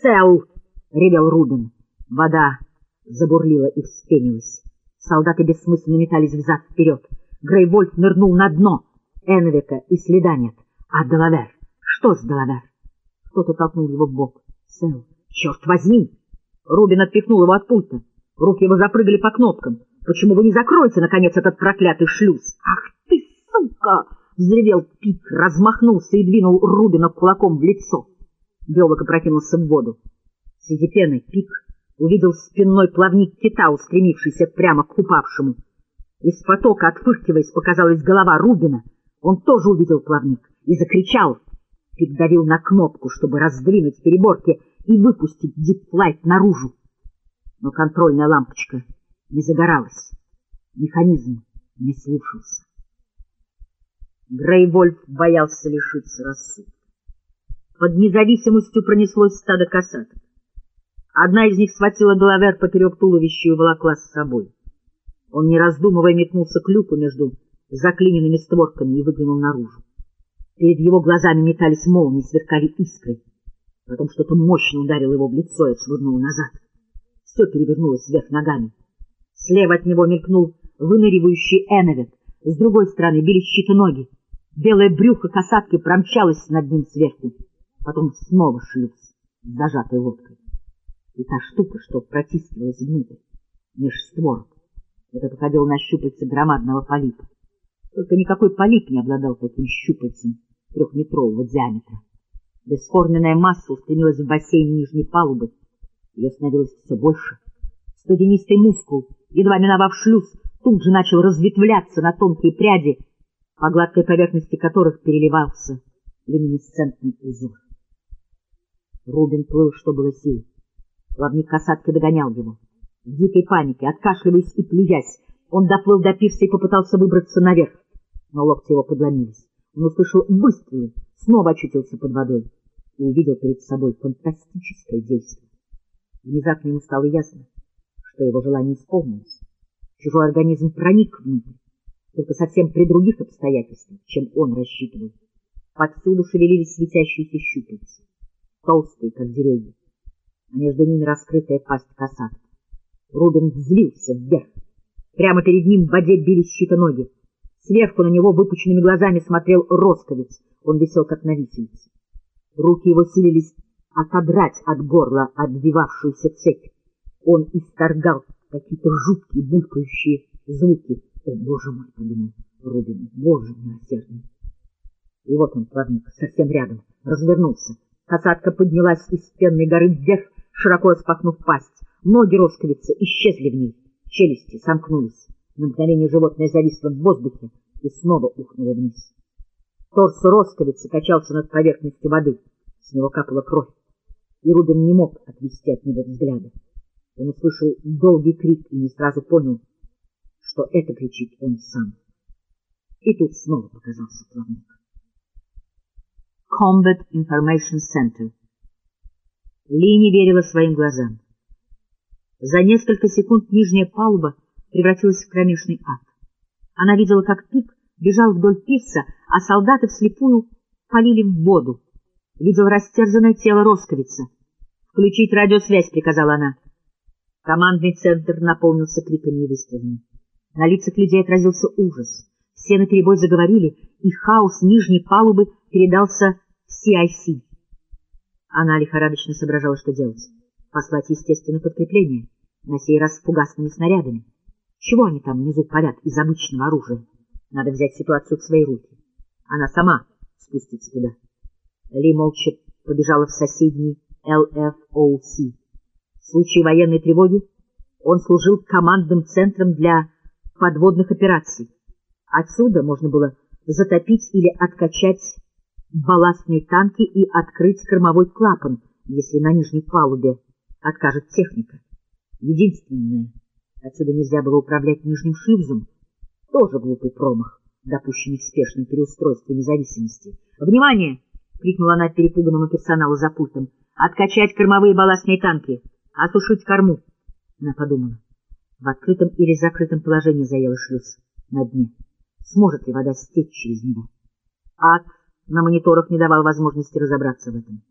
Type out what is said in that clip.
цел!» — ревел Рубин. Вода забурлила и вспенилась. Солдаты бессмысленно метались взад-вперед. Грейвольф нырнул на дно. Энвика и следа нет. А Делавер? Что с Делавер? Кто-то толкнул его в бок. Сэл, черт возьми! Рубин отпихнул его от пульта. Руки его запрыгали по кнопкам. Почему вы не закроете, наконец, этот проклятый шлюз? Ах ты, сука! Взревел Пик, размахнулся и двинул Рубина кулаком в лицо. Биолог опрокинулся в воду. Среди пены Пик увидел спинной плавник кита, устремившийся прямо к упавшему. Из потока, отфыркиваясь, показалась голова Рубина. Он тоже увидел плавник и закричал. Пик давил на кнопку, чтобы раздвинуть переборки и выпустить дипфлайт наружу. Но контрольная лампочка не загоралась. Механизм не слушался. Грейвольф боялся лишиться рассудка. Под независимостью пронеслось стадо косаток. Одна из них схватила Делавер поперек туловища и уволокла с собой. Он, не раздумывая, метнулся к люку между заклиненными створками и выглянул наружу. Перед его глазами метались молнии, сверкали искры. Потом что-то мощно ударило его в лицо и отшвырнуло назад. Все перевернулось вверх ногами. Слева от него мелькнул выныривающий Эновет, с другой стороны бились чьи-то ноги. Белое брюхо касатки промчалось над ним сверху. Потом снова шлюз с зажатой лодкой. И та штука, что протискивалась внутрь, меж створок, это походило на щупальце громадного полипа. Только никакой полип не обладал таким щупальцем трехметрового диаметра. Бесформенная масса устремилась в бассейн нижней палубы. Ее становилось все больше. Студенистый мускул, едва миновав шлюз, тут же начал разветвляться на тонкие пряди, по гладкой поверхности которых переливался люминесцентный узор. Рубин плыл, что было сил. Плавник касатки догонял его. В дикой панике, откашливаясь и плюясь, он доплыл до пирса и попытался выбраться наверх, но локти его подломились. Он услышал выстрелы, снова очутился под водой и увидел перед собой фантастическое действие. Внезапно ему стало ясно, что его желание исполнилось. Чужой организм проник внутрь, только совсем при других обстоятельствах, чем он рассчитывал. Повсюду шевелились светящиеся щупальца, толстые, как деревья, а между ними раскрытая пасть касатки. Рубин взвился вверх. Прямо перед ним в воде бились чьи-то ноги. Сверху на него выпученными глазами смотрел Росковец. Он висел, как на виселице. Руки его силились отодрать от горла отбивавшуюся цепь. Он исторгал какие-то жуткие булькающие звуки. «О, боже мой!» — подумал Рубин. «Боже милосердный!» И вот он, плавник, совсем рядом, развернулся. Касатка поднялась из пенной горы вверх, широко распахнув пасть. Ноги росковицы исчезли в ней, челюсти сомкнулись. На мгновение животное зависло в воздухе и снова ухнуло вниз. Торс росковицы качался над поверхностью воды. С него капала кровь, и Рубин не мог отвести от него взгляда. Он услышал долгий крик и не сразу понял, что это кричит он сам. И тут снова показался плавник. Combat Information Center. Ли не верила своим глазам. За несколько секунд нижняя палуба превратилась в кромешный ад. Она видела, как Пик бежал вдоль пирса, а солдаты вслепую полили в воду. Видел растерзанное тело Росковица. «Включить радиосвязь», — приказала она. Командный центр наполнился криками и выстрелами. На лицах людей отразился ужас. Все наперебой заговорили, и хаос нижней палубы передался CIC. Она лихорадочно соображала, что делать. Послать, естественно, подкрепление, на сей раз с фугасными снарядами. Чего они там внизу палят из обычного оружия? Надо взять ситуацию в свои руки. Она сама спустится туда. Ли молча побежала в соседний LFOC. В случае военной тревоги он служил командным центром для подводных операций. Отсюда можно было затопить или откачать балластные танки и открыть кормовой клапан, если на нижней палубе откажет техника. Единственное, отсюда нельзя было управлять нижним шлюзом, тоже глупый промах, допущенный в спешном переустройстве независимости. «Внимание!» — крикнула она перепуганному персоналу за пультом. «Откачать кормовые балластные танки! Осушить корму!» Она подумала. В открытом или закрытом положении заела шлюз на дне. Сможет ли вода стечь через него? Ад на мониторах не давал возможности разобраться в этом.